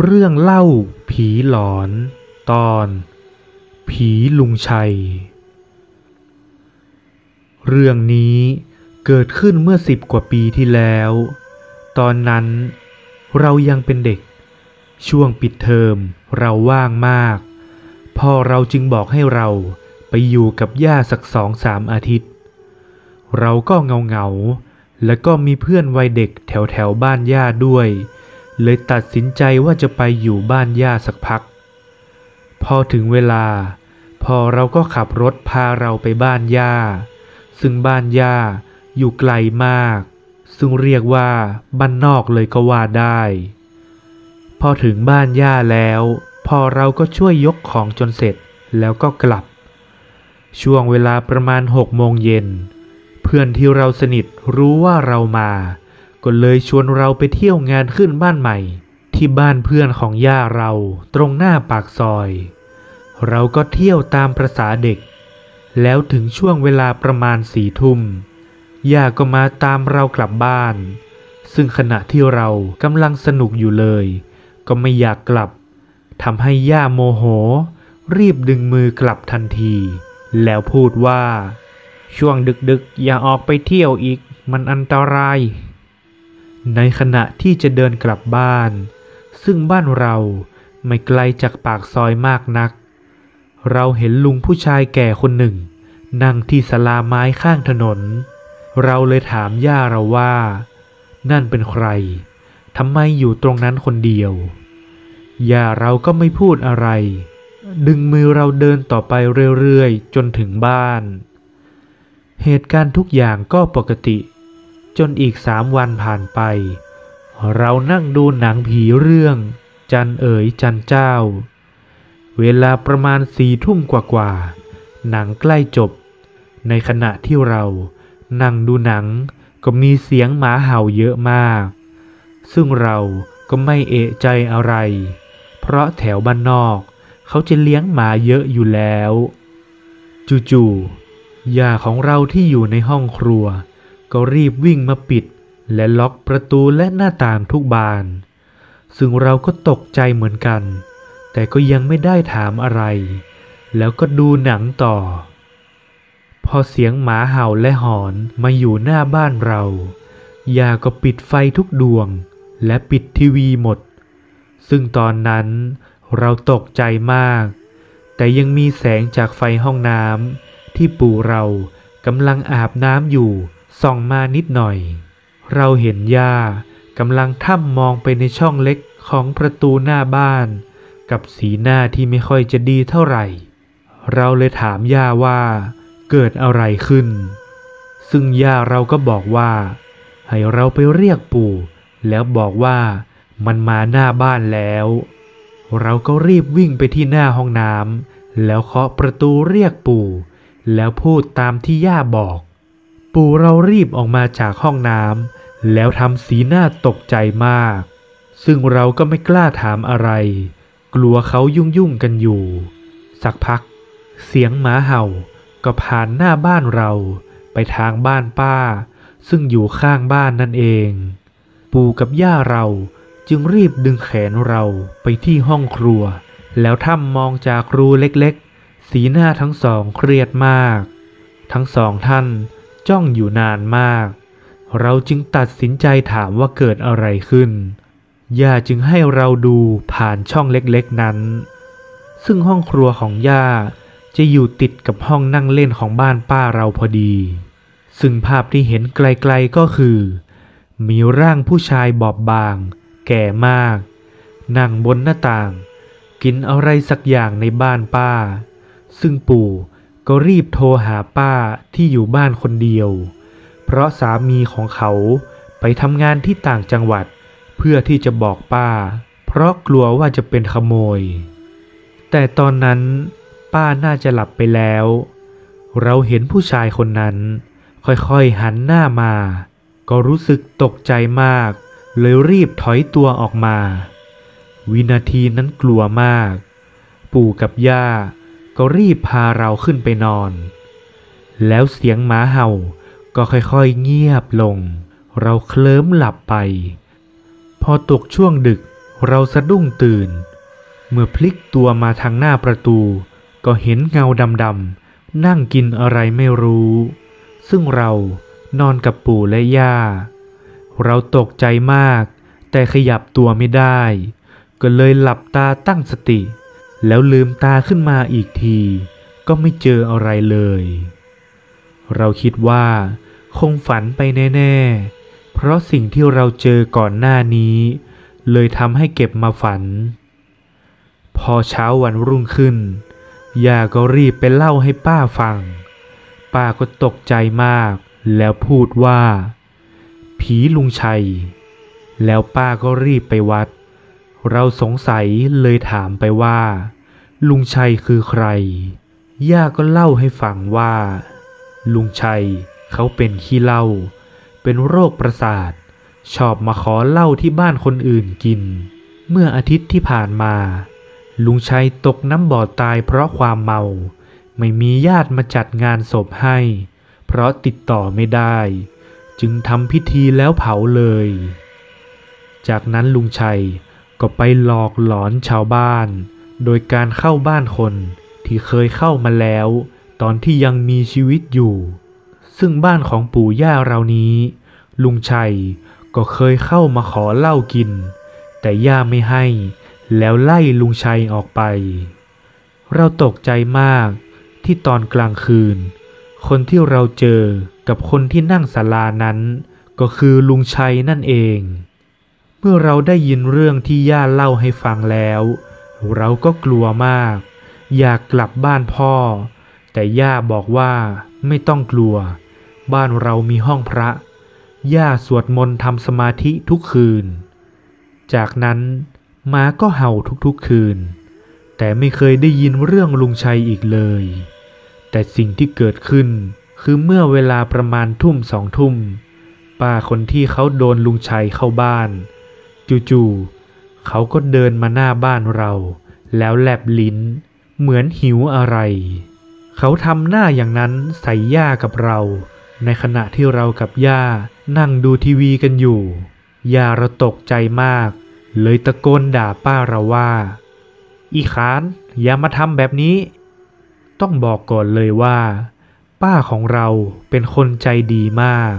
เรื่องเล่าผีหลอน ตอน ผีลุงชัย เรื่องนี้เกิดขึ้นเมื่อสิบกว่าปีที่แล้ว ตอนนั้นเรายังเป็นเด็ก ช่วงปิดเทอมเราว่างมาก พ่อเราจึงบอกให้เราไปอยู่กับย่าสักสองสามอาทิตย์ เราก็เงาเงาแล้วก็มีเพื่อนวัยเด็กแถวแถวบ้านย่าด้วย เลยตัดสินใจว่าจะไปอยู่บ้านย่าสักพัก พอถึงเวลา พอเราก็ขับรถพาเราไปบ้านย่า ซึ่งบ้านย่าอยู่ไกลมาก ซึ่งเรียกว่าบ้านนอกเลยก็ว่าได้ พอถึงบ้านย่าแล้ว พอเราก็ช่วยยกของจนเสร็จแล้วก็กลับ ช่วงเวลาประมาณหกโมงเย็น เพื่อนที่เราสนิทรู้ว่าเรามา ก็เลยชวนเราไปเที่ยวงานขึ้นบ้านใหม่ ที่บ้านเพื่อนของย่าเราตรงหน้าปากซอย เราก็เที่ยวตามประษาเด็ก แล้วถึงช่วงเวลาประมาณสี่ทุ่มย่าก็มาตามเรากลับบ้าน ซึ่งขณะที่เรากำลังสนุกอยู่เลย ก็ไม่อยากกลับทำให้ย่าโมโห รีบดึงมือกลับทันที แล้วพูดว่า ช่วงดึกๆ อย่าออกไปเที่ยวอีก มันอันตราย ในขณะที่จะเดินกลับบ้าน ซึ่งบ้านเราไม่ไกลจากปากซอยมากนัก เราเห็นลุงผู้ชายแก่คนหนึ่ง นั่งที่ศาลาไม้ข้างถนน เราเลยถามย่าเราว่า นั่นเป็นใครทำไมอยู่ตรงนั้นคนเดียว ย่าเราก็ไม่พูดอะไร ดึงมือเราเดินต่อไปเรื่อยๆ จนถึงบ้าน เหตุการณ์ทุกอย่างก็ปกติ จนอีกสามวันผ่านไป เรานั่งดูหนังผีเรื่อง จันเอ๋ยจันเจ้า เวลาประมาณสี่ทุ่มกว่าๆหนังใกล้จบ ในขณะที่เรานั่งดูหนังก็มีเสียงหมาเห่าเยอะมาก ซึ่งเราก็ไม่เอะใจอะไร เพราะแถวบ้านนอกเขาจะเลี้ยงหมาเยอะอยู่แล้ว จู่ๆยาของเราที่อยู่ในห้องครัว ก็รีบวิ่งมาปิด และล็อกประตูและหน้าต่างทุกบาน ซึ่งเราก็ตกใจเหมือนกัน แต่ก็ยังไม่ได้ถามอะไร แล้วก็ดูหนังต่อ พอเสียงหมาเห่าและหอนมาอยู่หน้าบ้านเรายาก็ปิดไฟทุกดวง และปิดทีวีหมด ซึ่งตอนนั้นเราตกใจมาก แต่ยังมีแสงจากไฟห้องน้ำที่ปู่เรากำลังอาบน้ำอยู่ ส่องมานิดหน่อย เราเห็นย่ากำลังท่ำมองไปในช่องเล็กของประตูหน้าบ้าน กับสีหน้าที่ไม่ค่อยจะดีเท่าไหร่ เราเลยถามย่าว่า เกิดอะไรขึ้น ซึ่งย่าเราก็บอกว่า ให้เราไปเรียกปู่ แล้วบอกว่ามันมาหน้าบ้านแล้ว เราก็รีบวิ่งไปที่หน้าห้องน้ำแล้วเคาะประตูเรียกปู่ แล้วพูดตามที่ย่าบอก ปู่เรารีบออกมาจากห้องน้ำแล้วทำสีหน้าตกใจมาก ซึ่งเราก็ไม่กล้าถามอะไร กลัวเขายุ่งยุ่งกันอยู่ สักพัก เสียงหมาเห่าก็ผ่านหน้าบ้านเราไปทางบ้านป้า ซึ่งอยู่ข้างบ้านนั่นเอง ปู่กับย่าเราจึงรีบดึงแขนเราไปที่ห้องครัว แล้วท่ำมองจากรูเล็กๆ สีหน้าทั้งสองเครียดมาก ทั้งสองท่าน จ้องอยู่นานมาก เราจึงตัดสินใจถามว่าเกิดอะไรขึ้น ย่าจึงให้เราดูผ่านช่องเล็กๆนั้น ซึ่งห้องครัวของย่าจะอยู่ติดกับห้องนั่งเล่นของบ้านป้าเราพอดี ซึ่งภาพที่เห็นไกลๆก็คือ มีร่างผู้ชายบอบบาง แก่มาก นั่งบนหน้าต่าง กินอะไรสักอย่างในบ้านป้า ซึ่งปู่ ก็รีบโทรหาป้าที่อยู่บ้านคนเดียว เพราะสามีของเขาไปทำงานที่ต่างจังหวัด เพื่อที่จะบอกป้า เพราะกลัวว่าจะเป็นขโมย แต่ตอนนั้นป้าน่าจะหลับไปแล้ว เราเห็นผู้ชายคนนั้น ค่อยๆหันหน้ามา ก็รู้สึกตกใจมาก เลยรีบถอยตัวออกมา วินาทีนั้นกลัวมาก ปู่กับย่า ก็รีบพาเราขึ้นไปนอน แล้วเสียงหมาเห่าก็ค่อยๆเงียบลง เราเคลิ้มหลับไป พอตกช่วงดึกเราสะดุ้งตื่น เมื่อพลิกตัวมาทางหน้าประตู ก็เห็นเงาดำๆนั่งกินอะไรไม่รู้ ซึ่งเรานอนกับปู่และย่า เราตกใจมาก แต่ขยับตัวไม่ได้ ก็เลยหลับตาตั้งสติ แล้วลืมตาขึ้นมาอีกที ก็ไม่เจออะไรเลย เราคิดว่า คงฝันไปแน่ ๆ เพราะสิ่งที่เราเจอก่อนหน้านี้ เลยทำให้เก็บมาฝัน พอเช้าวันรุ่งขึ้นย่าก็รีบไปเล่าให้ป้าฟัง ป้าก็ตกใจมาก แล้วพูดว่า ผีลุงชัย แล้วป้าก็รีบไปวัด เราสงสัยเลยถามไปว่า ลุงชัยคือใคร ย่าก็เล่าให้ฟังว่า ลุงชัยเขาเป็นขี้เหล้าเป็นโรคประสาท ชอบมาขอเหล้าที่บ้านคนอื่นกิน เมื่ออาทิตย์ที่ผ่านมา ลุงชัยตกน้ำบ่อตายเพราะความเมา ไม่มีญาติมาจัดงานศพให้ เพราะติดต่อไม่ได้ จึงทำพิธีแล้วเผาเลย จากนั้นลุงชัย ก็ไปหลอกหลอนชาวบ้าน โดยการเข้าบ้านคนที่เคยเข้ามาแล้ว ตอนที่ยังมีชีวิตอยู่ ซึ่งบ้านของปู่ย่าเรานี้ ลุงชัยก็เคยเข้ามาขอเหล้ากิน แต่ย่าไม่ให้ แล้วไล่ลุงชัยออกไป เราตกใจมากที่ตอนกลางคืน คนที่เราเจอกับคนที่นั่งศาลานั้น ก็คือลุงชัยนั่นเอง เมื่อเราได้ยินเรื่องที่ย่าเล่าให้ฟังแล้ว เราก็กลัวมาก อยากกลับบ้านพ่อ แต่ย่าบอกว่าไม่ต้องกลัว บ้านเรามีห้องพระ ย่าสวดมนต์ทำสมาธิทุกคืน จากนั้นหมาก็เห่าทุกๆคืน แต่ไม่เคยได้ยินเรื่องลุงชัยอีกเลย แต่สิ่งที่เกิดขึ้นคือเมื่อเวลาประมาณทุ่มสองทุ่มป้าคนที่เขาโดนลุงชัยเข้าบ้าน จู่ๆเขาก็เดินมาหน้าบ้านเรา แล้วแลบลิ้น เหมือนหิวอะไร เขาทำหน้าอย่างนั้นใส่ย่ากับเรา ในขณะที่เรากับย่านั่งดูทีวีกันอยู่ย่าเราตกใจมาก เลยตะโกนด่าป้าเราว่า อีขานอย่ามาทำแบบนี้ ต้องบอกก่อนเลยว่า ป้าของเราเป็นคนใจดีมาก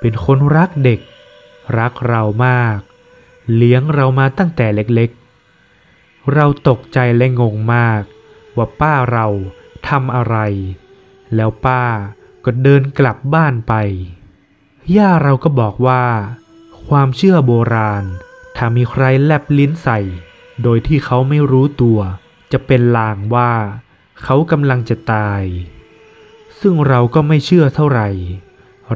เป็นคนรักเด็ก รักเรามาก เลี้ยงเรามาตั้งแต่เล็กๆ เราตกใจและงงมาก ว่าป้าเราทำอะไร แล้วป้าก็เดินกลับบ้านไป ย่าเราก็บอกว่า ความเชื่อโบราณ ถ้ามีใครแลบลิ้นใส่ โดยที่เขาไม่รู้ตัว จะเป็นลางว่า เขากำลังจะตาย ซึ่งเราก็ไม่เชื่อเท่าไหร่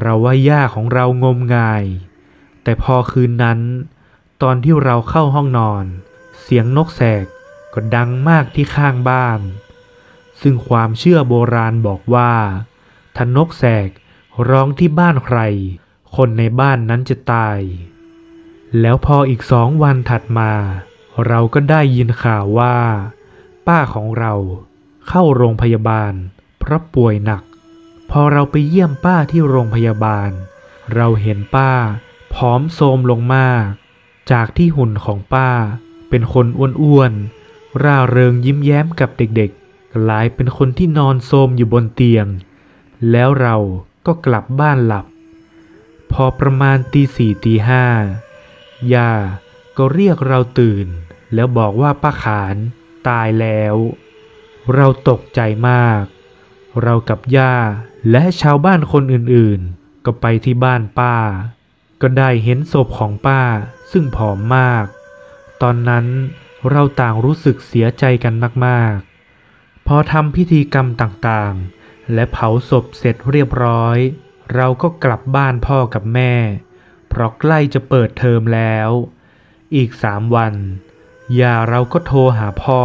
เราว่าย่าของเรางมงาย แต่พอคืนนั้น ตอนที่เราเข้าห้องนอน เสียงนกแสกก็ดังมากที่ข้างบ้าน ซึ่งความเชื่อโบราณบอกว่าถ้านกแสกร้องที่บ้านใคร คนในบ้านนั้นจะตาย แล้วพออีกสองวันถัดมา เราก็ได้ยินข่าวว่า ป้าของเราเข้าโรงพยาบาล เพราะป่วยหนัก พอเราไปเยี่ยมป้าที่โรงพยาบาล เราเห็นป้าผอมโทรมลงมาก จากที่หุ่นของป้า เป็นคนอ้วนๆ ร่าเริงยิ้มแย้มกับเด็กๆ กลายเป็นคนที่นอนโทมอยู่บนเตียง แล้วเราก็กลับบ้านหลับ พอประมาณตีสี่ตีห้าย่าก็เรียกเราตื่น แล้วบอกว่าป้าขานตายแล้ว เราตกใจมาก เรากับย่าและชาวบ้านคนอื่นๆ ก็ไปที่บ้านป้า ก็ได้เห็นศพของป้าซึ่งผอมมาก ตอนนั้นเราต่างรู้สึกเสียใจกันมากๆ พอทำพิธีกรรมต่างๆ และเผาศพเสร็จเรียบร้อย เราก็กลับบ้านพ่อกับแม่ เพราะใกล้จะเปิดเทอมแล้ว อีกสามวันย่าเราก็โทรหาพ่อ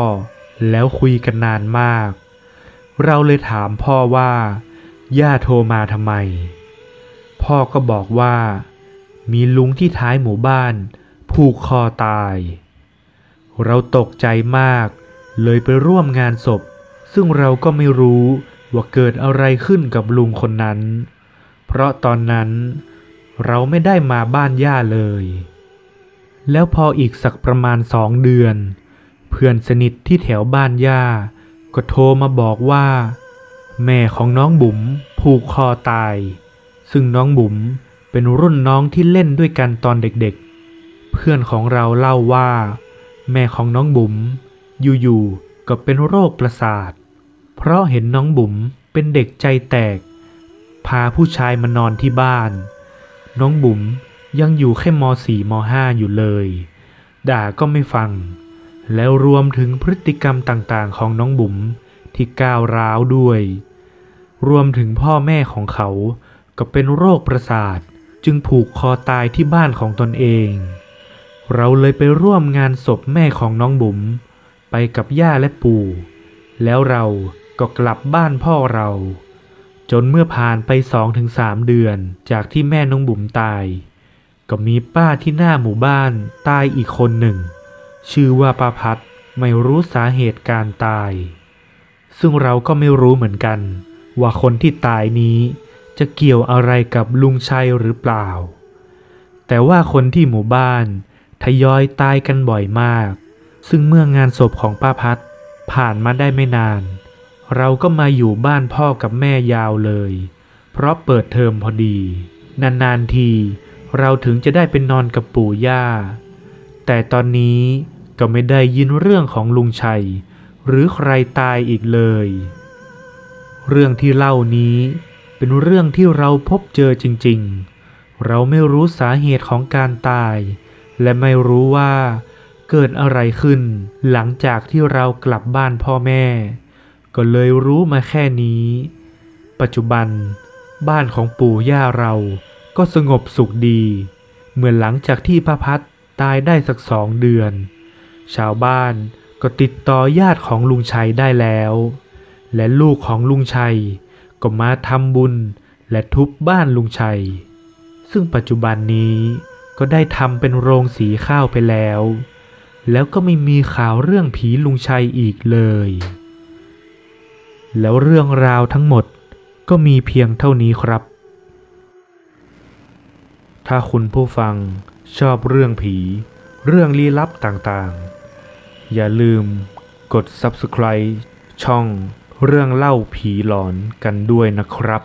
แล้วคุยกันนานมาก เราเลยถามพ่อว่าย่าโทรมาทำไม พ่อก็บอกว่า มีลุงที่ท้ายหมู่บ้าน ผูกคอตาย เราตกใจมาก เลยไปร่วมงานศพ ซึ่งเราก็ไม่รู้ว่าเกิดอะไรขึ้นกับลุงคนนั้น เพราะตอนนั้นเราไม่ได้มาบ้านย่าเลย แล้วพออีกสักประมาณสองเดือน เพื่อนสนิทที่แถวบ้านย่า ก็โทรมาบอกว่า แม่ของน้องบุ๋มผูกคอตาย ซึ่งน้องบุ๋ม เป็นรุ่นน้องที่เล่นด้วยกันตอนเด็กๆ เพื่อนของเราเล่าว่า แม่ของน้องบุ๋มอยู่ๆก็เป็นโรคประสาท เพราะเห็นน้องบุ๋มเป็นเด็กใจแตก พาผู้ชายมานอนที่บ้าน น้องบุ๋มยังอยู่แค่ม .4 ม .5 อยู่เลย ด่าก็ไม่ฟัง แล้วรวมถึงพฤติกรรมต่างๆ ของน้องบุ๋มที่ก้าวร้าวด้วย รวมถึงพ่อแม่ของเขาก็เป็นโรคประสาท จึงผูกคอตายที่บ้านของตนเอง เราเลยไปร่วมงานศพแม่ของน้องบุ๋มไปกับย่าและปู่ แล้วเราก็กลับบ้านพ่อเรา จนเมื่อผ่านไปสองถึงสามเดือนจากที่แม่น้องบุ๋มตาย ก็มีป้าที่หน้าหมู่บ้านตายอีกคนหนึ่ง ชื่อว่าป้าพัดไม่รู้สาเหตุการตาย ซึ่งเราก็ไม่รู้เหมือนกัน ว่าคนที่ตายนี้ จะเกี่ยวอะไรกับลุงชัยหรือเปล่า แต่ว่าคนที่หมู่บ้านทยอยตายกันบ่อยมาก ซึ่งเมื่องานศพของป้าพัดผ่านมาได้ไม่นาน เราก็มาอยู่บ้านพ่อกับแม่ยาวเลย เพราะเปิดเทอมพอดี นานๆทีเราถึงจะได้เป็นนอนกับปู่ย่า แต่ตอนนี้ก็ไม่ได้ยินเรื่องของลุงชัย หรือใครตายอีกเลย เรื่องที่เล่านี้ เป็นเรื่องที่เราพบเจอจริงๆ เราไม่รู้สาเหตุของการตาย และไม่รู้ว่าเกิดอะไรขึ้น หลังจากที่เรากลับบ้านพ่อแม่ ก็เลยรู้มาแค่นี้ ปัจจุบัน บ้านของปู่ย่าเราก็สงบสุขดี เหมือนหลังจากที่พระพัดตายได้สักสองเดือน ชาวบ้านก็ติดต่อญาติของลุงชัยได้แล้ว และลูกของลุงชัย ก็มาทำบุญและทุบบ้านลุงชัย ซึ่งปัจจุบันนี้ก็ได้ทำเป็นโรงสีข้าวไปแล้ว แล้วก็ไม่มีข่าวเรื่องผีลุงชัยอีกเลย แล้วเรื่องราวทั้งหมดก็มีเพียงเท่านี้ครับ ถ้าคุณผู้ฟังชอบเรื่องผี เรื่องลี้ลับต่างๆ อย่าลืมกด subscribe ช่อง เรื่องเล่าผีหลอนกันด้วยนะครับ